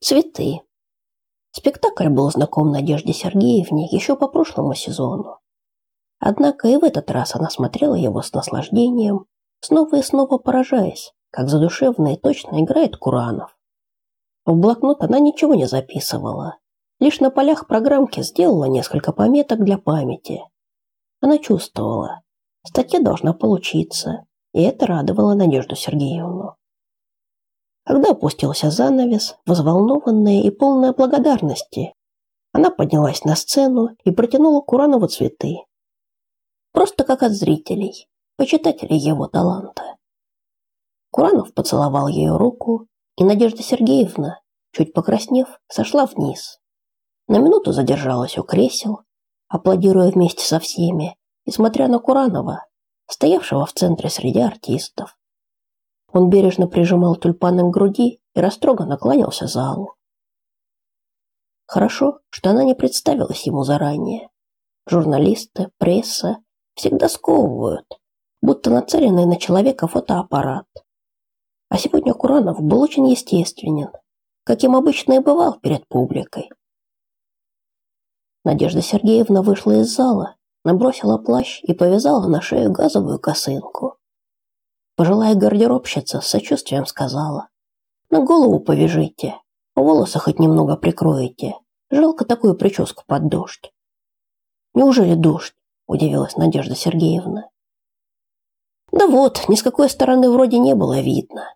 Цветы. Спектакль был знаком Надежде Сергеевне еще по прошлому сезону. Однако и в этот раз она смотрела его с наслаждением, снова и снова поражаясь, как задушевно и точно играет Куранов. В блокнот она ничего не записывала, лишь на полях программки сделала несколько пометок для памяти. Она чувствовала, статья должна получиться, и это радовало Надежду Сергеевну. Когда опустился занавес, взволнованная и полная благодарности, она поднялась на сцену и протянула Куранову цветы. Просто как от зрителей, почитателей его таланта. Куранов поцеловал ее руку, и Надежда Сергеевна, чуть покраснев, сошла вниз. На минуту задержалась у кресел, аплодируя вместе со всеми и смотря на Куранова, стоявшего в центре среди артистов. Он бережно прижимал тюльпаны к груди и растроганно кланялся залу. Хорошо, что она не представилась ему заранее. Журналисты, пресса всегда сковывают, будто нацеленный на человека фотоаппарат. А сегодня Куранов был очень естественен, каким обычно и бывал перед публикой. Надежда Сергеевна вышла из зала, набросила плащ и повязала на шею газовую косынку. Пожилая гардеробщица с сочувствием сказала. «На голову повяжите, волосы хоть немного прикроете. Жалко такую прическу под дождь». «Неужели дождь?» – удивилась Надежда Сергеевна. «Да вот, ни с какой стороны вроде не было видно.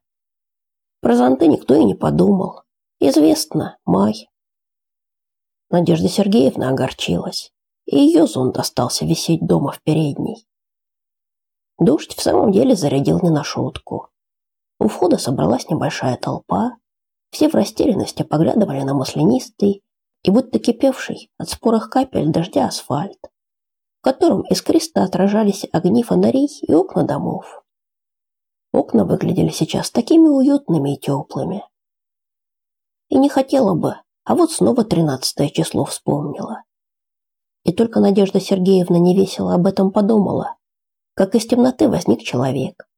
Про зонты никто и не подумал. Известно, май». Надежда Сергеевна огорчилась, и ее зонт остался висеть дома в передней. Дождь в самом деле зарядил не на шутку. У входа собралась небольшая толпа. Все в растерянности поглядывали на маслянистый и будто кипевший от спорых капель дождя асфальт, в котором искристо отражались огни фонарей и окна домов. Окна выглядели сейчас такими уютными и теплыми. И не хотела бы, а вот снова тринадцатое число вспомнила. И только Надежда Сергеевна невесело об этом подумала, как из темноты возник человек.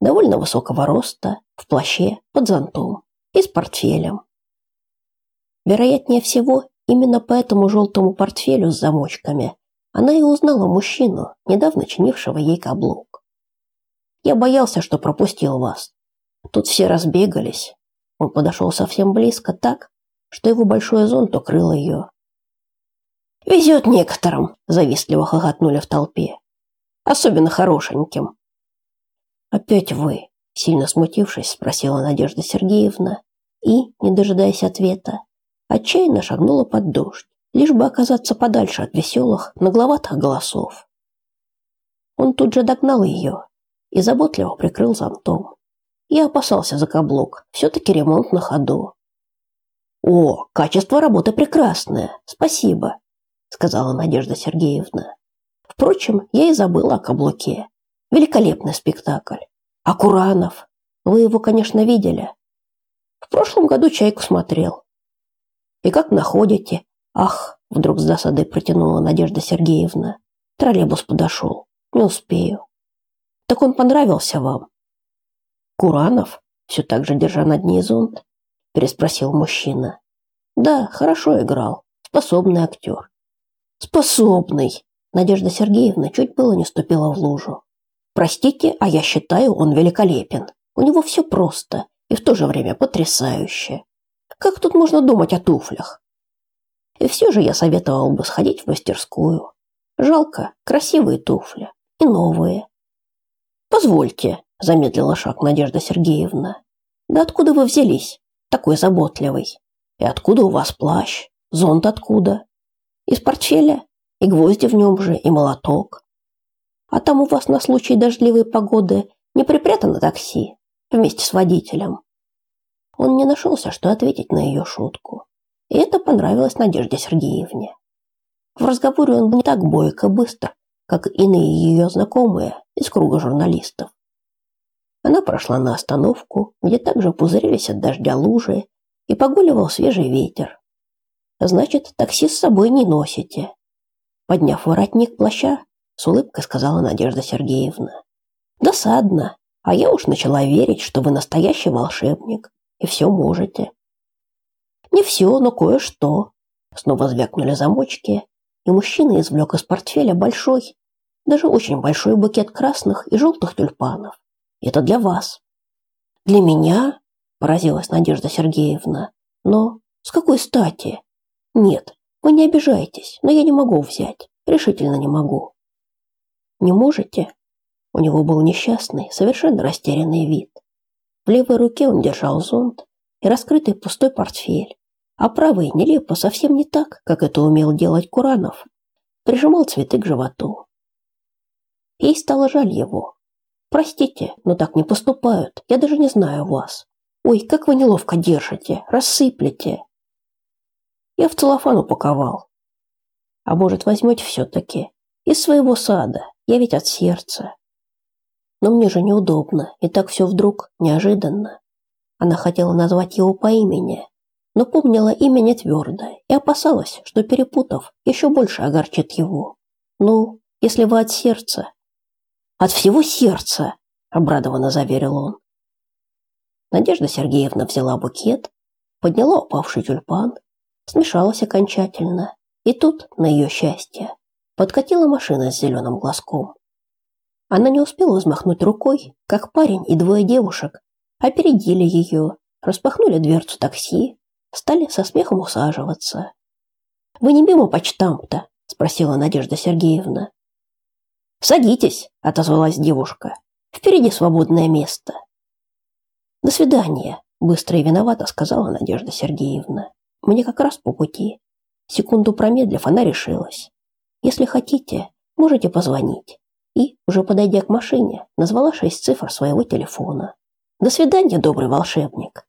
Довольно высокого роста, в плаще, под зонтом и с портфелем. Вероятнее всего, именно по этому желтому портфелю с замочками она и узнала мужчину, недавно чинившего ей каблук. «Я боялся, что пропустил вас. Тут все разбегались». Он подошел совсем близко так, что его большой зонт укрыл ее. «Везет некоторым!» – завистливо хохотнули в толпе особенно хорошеньким. Опять вы, сильно смутившись, спросила Надежда Сергеевна и, не дожидаясь ответа, отчаянно шагнула под дождь, лишь бы оказаться подальше от веселых, нагловатых голосов. Он тут же догнал ее и заботливо прикрыл зонтом. Я опасался за каблук, все-таки ремонт на ходу. «О, качество работы прекрасное, спасибо», сказала Надежда Сергеевна. Впрочем, я и забыла о каблуке. Великолепный спектакль. А Куранов? Вы его, конечно, видели. В прошлом году «Чайку» смотрел. И как находите? Ах, вдруг с досадой протянула Надежда Сергеевна. Троллейбус подошел. Не успею. Так он понравился вам? Куранов, все так же держа над ней зонт, переспросил мужчина. Да, хорошо играл. Способный актер. Способный, Надежда Сергеевна чуть было не ступила в лужу. Простите, а я считаю, он великолепен. У него все просто и в то же время потрясающе. Как тут можно думать о туфлях? И все же я советовал бы сходить в мастерскую. Жалко, красивые туфли и новые. Позвольте, замедлила шаг Надежда Сергеевна. Да откуда вы взялись, такой заботливый? И откуда у вас плащ? Зонт откуда? Из портфеля? И гвозди в нем же, и молоток. А там у вас на случай дождливой погоды не припрятано такси вместе с водителем. Он не нашелся, что ответить на ее шутку. И это понравилось Надежде Сергеевне. В разговоре он был не так бойко быстр, как иные ее знакомые из круга журналистов. Она прошла на остановку, где также пузырились от дождя лужи и погуливал свежий ветер. Значит, такси с собой не носите. Подняв воротник плаща, с улыбкой сказала Надежда Сергеевна. «Досадно, а я уж начала верить, что вы настоящий волшебник и все можете». Не все, но кое-что. Снова звякнули замочки, и мужчина извлек из портфеля большой, даже очень большой букет красных и желтых тюльпанов. Это для вас. Для меня? Поразилась Надежда Сергеевна. Но с какой стати? Нет, вы не обижайтесь, но я не могу взять. Решительно не могу. Не можете? У него был несчастный, совершенно растерянный вид. В левой руке он держал зонт и раскрытый пустой портфель, а правый нелепо совсем не так, как это умел делать Куранов. Прижимал цветы к животу. Ей стало жаль его. Простите, но так не поступают. Я даже не знаю вас. Ой, как вы неловко держите, рассыплете. Я в целлофан упаковал. А может, возьмете все-таки? Из своего сада. Я ведь от сердца. Но мне же неудобно, и так все вдруг, неожиданно. Она хотела назвать его по имени, но помнила имя не твердо и опасалась, что, перепутав, еще больше огорчит его. «Ну, если вы от сердца...» «От всего сердца!» – обрадованно заверил он. Надежда Сергеевна взяла букет, подняла упавший тюльпан, смешалась окончательно, и тут, на ее счастье, подкатила машина с зеленым глазком. Она не успела взмахнуть рукой, как парень и двое девушек опередили ее, распахнули дверцу такси, стали со смехом усаживаться. «Вы не мимо почтамта?» – спросила Надежда Сергеевна. «Садитесь», – отозвалась девушка. «Впереди свободное место». «До свидания», – быстро и виновато сказала Надежда Сергеевна. «Мне как раз по пути». Секунду промедлив, она решилась. «Если хотите, можете позвонить» и, уже подойдя к машине, назвала шесть цифр своего телефона. «До свидания, добрый волшебник!»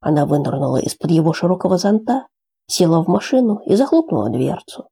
Она вынырнула из-под его широкого зонта, села в машину и захлопнула дверцу.